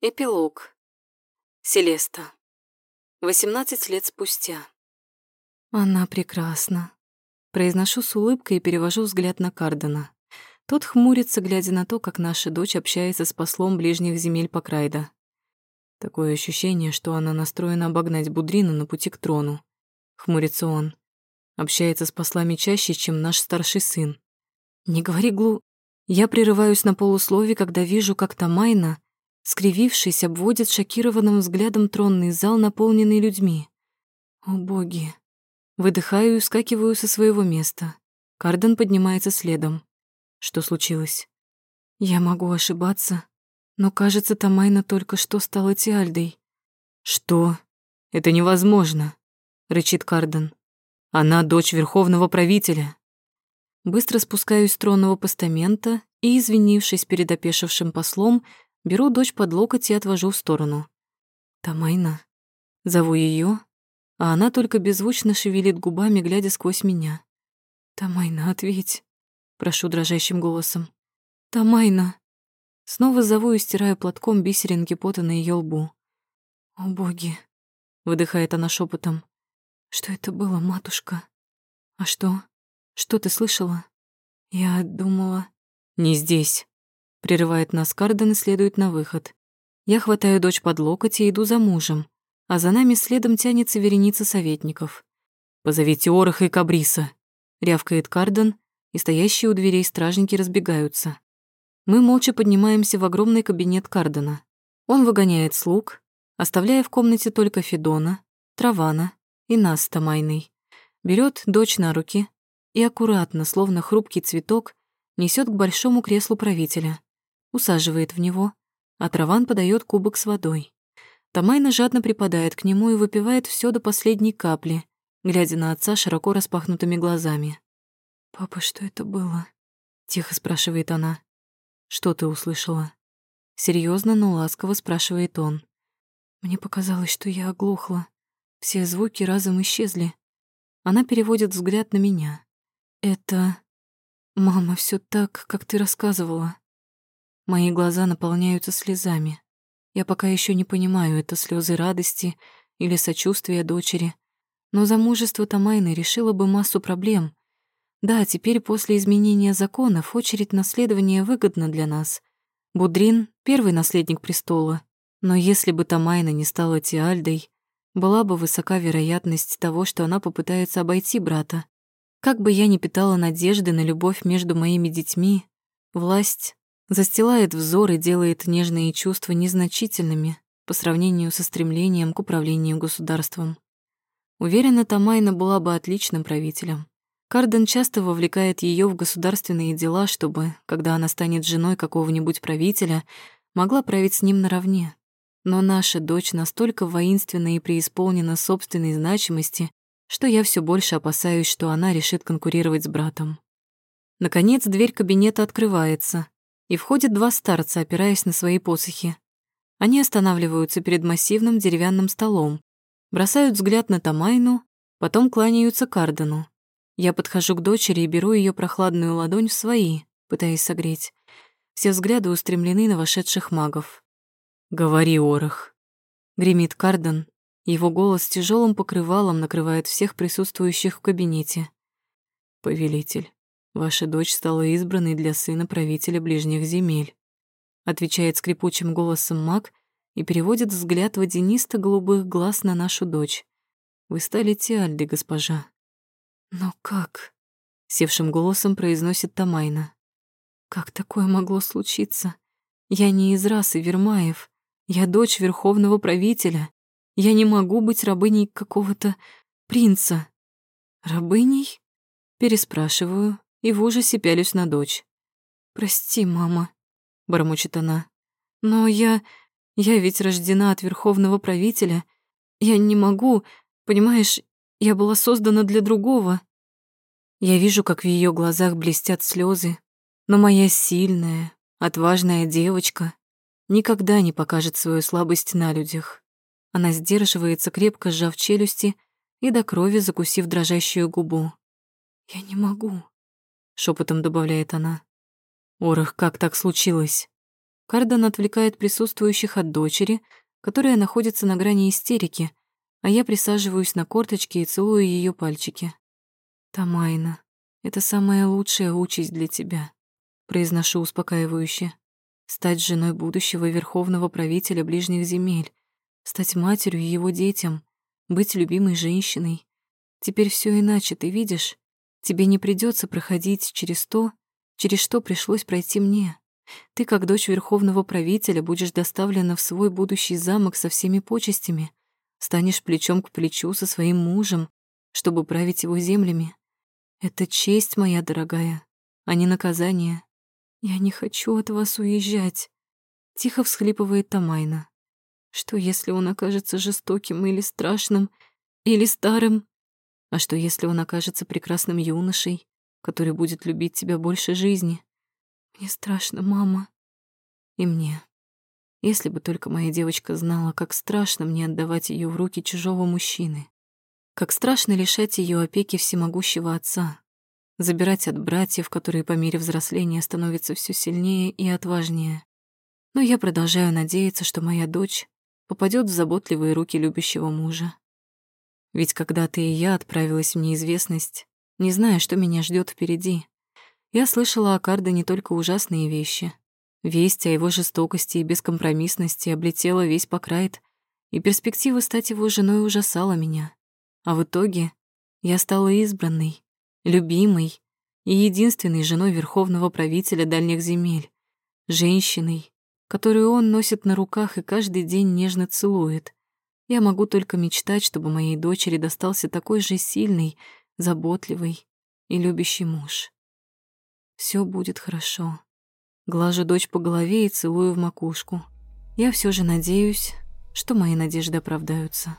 Эпилог. Селеста. 18 лет спустя. Она прекрасна. Произношу с улыбкой и перевожу взгляд на Кардена. Тот хмурится, глядя на то, как наша дочь общается с послом ближних земель Покрайда. Такое ощущение, что она настроена обогнать Будрина на пути к трону. Хмурится он. Общается с послами чаще, чем наш старший сын. Не говори глу... Я прерываюсь на полуслове, когда вижу, как Тамайна скривившись, обводит шокированным взглядом тронный зал, наполненный людьми. О боги! Выдыхаю и скакиваю со своего места. Карден поднимается следом. Что случилось? Я могу ошибаться, но, кажется, Тамайна только что стала Тиальдой. Что? Это невозможно, рычит Карден. Она дочь верховного правителя. Быстро спускаюсь с тронного постамента и, извинившись перед опешившим послом, Беру дочь под локоть и отвожу в сторону. Тамайна. Зову ее, а она только беззвучно шевелит губами, глядя сквозь меня. «Тамайна, ответь!» Прошу дрожащим голосом. «Тамайна!» Снова зову и стираю платком бисеринки пота на ее лбу. «О, боги!» Выдыхает она шепотом. «Что это было, матушка?» «А что? Что ты слышала?» «Я думала...» «Не здесь!» Прерывает нас Карден и следует на выход. Я хватаю дочь под локоть и иду за мужем, а за нами следом тянется вереница советников. «Позовите Ороха и Кабриса», — рявкает Карден, и стоящие у дверей стражники разбегаются. Мы молча поднимаемся в огромный кабинет Кардена. Он выгоняет слуг, оставляя в комнате только Федона, Травана и нас с Тамайной. Берет дочь на руки и аккуратно, словно хрупкий цветок, несет к большому креслу правителя усаживает в него, а Траван подает кубок с водой. Тамайна жадно припадает к нему и выпивает все до последней капли, глядя на отца широко распахнутыми глазами. «Папа, что это было?» — тихо спрашивает она. «Что ты услышала?» Серьезно, но ласково спрашивает он. Мне показалось, что я оглохла. Все звуки разом исчезли. Она переводит взгляд на меня. «Это... Мама, все так, как ты рассказывала. Мои глаза наполняются слезами. Я пока еще не понимаю, это слезы радости или сочувствия дочери. Но замужество Тамайны решило бы массу проблем. Да, теперь после изменения законов очередь наследования выгодна для нас. Будрин — первый наследник престола. Но если бы Тамайна не стала Тиальдой, была бы высока вероятность того, что она попытается обойти брата. Как бы я ни питала надежды на любовь между моими детьми, власть застилает взор и делает нежные чувства незначительными по сравнению со стремлением к управлению государством. Уверена, Тамайна была бы отличным правителем. Карден часто вовлекает ее в государственные дела, чтобы, когда она станет женой какого-нибудь правителя, могла править с ним наравне. Но наша дочь настолько воинственна и преисполнена собственной значимости, что я все больше опасаюсь, что она решит конкурировать с братом. Наконец, дверь кабинета открывается, и входят два старца, опираясь на свои посохи. Они останавливаются перед массивным деревянным столом, бросают взгляд на Тамайну, потом кланяются Кардену. Я подхожу к дочери и беру ее прохладную ладонь в свои, пытаясь согреть. Все взгляды устремлены на вошедших магов. «Говори, Орах», — гремит Карден. Его голос тяжелым покрывалом накрывает всех присутствующих в кабинете. «Повелитель, Ваша дочь стала избранной для сына правителя ближних земель», отвечает скрипучим голосом маг и переводит взгляд водянисто-голубых глаз на нашу дочь. «Вы стали Тиальды, госпожа». «Но как?» — севшим голосом произносит Тамайна. «Как такое могло случиться? Я не из расы Вермаев. Я дочь верховного правителя. Я не могу быть рабыней какого-то принца». «Рабыней?» Переспрашиваю, и в ужасе пялюсь на дочь. «Прости, мама», — бормочет она. «Но я... я ведь рождена от верховного правителя. Я не могу... Понимаешь, я была создана для другого». Я вижу, как в ее глазах блестят слезы, но моя сильная, отважная девочка никогда не покажет свою слабость на людях. Она сдерживается, крепко сжав челюсти и до крови закусив дрожащую губу. «Я не могу», шепотом добавляет она. Орах, как так случилось? Кардан отвлекает присутствующих от дочери, которая находится на грани истерики, а я присаживаюсь на корточки и целую ее пальчики. «Тамайна, это самая лучшая участь для тебя», — произношу успокаивающе. «Стать женой будущего верховного правителя ближних земель, стать матерью его детям, быть любимой женщиной. Теперь все иначе, ты видишь? Тебе не придется проходить через то, через что пришлось пройти мне. Ты, как дочь верховного правителя, будешь доставлена в свой будущий замок со всеми почестями, станешь плечом к плечу со своим мужем, чтобы править его землями. Это честь моя дорогая, а не наказание. Я не хочу от вас уезжать. Тихо всхлипывает Тамайна. Что, если он окажется жестоким или страшным, или старым? А что, если он окажется прекрасным юношей, который будет любить тебя больше жизни? Мне страшно, мама. И мне. Если бы только моя девочка знала, как страшно мне отдавать ее в руки чужого мужчины. Как страшно лишать ее опеки всемогущего отца. Забирать от братьев, которые по мере взросления становятся все сильнее и отважнее. Но я продолжаю надеяться, что моя дочь попадет в заботливые руки любящего мужа. Ведь когда-то и я отправилась в неизвестность, не зная, что меня ждет впереди. Я слышала о Карде не только ужасные вещи. Весть о его жестокости и бескомпромиссности облетела весь Покрайт, и перспектива стать его женой ужасала меня. А в итоге я стала избранной, любимой и единственной женой верховного правителя дальних земель, женщиной, которую он носит на руках и каждый день нежно целует. Я могу только мечтать, чтобы моей дочери достался такой же сильный, заботливый и любящий муж. Все будет хорошо. Глажу дочь по голове и целую в макушку. Я все же надеюсь, что мои надежды оправдаются.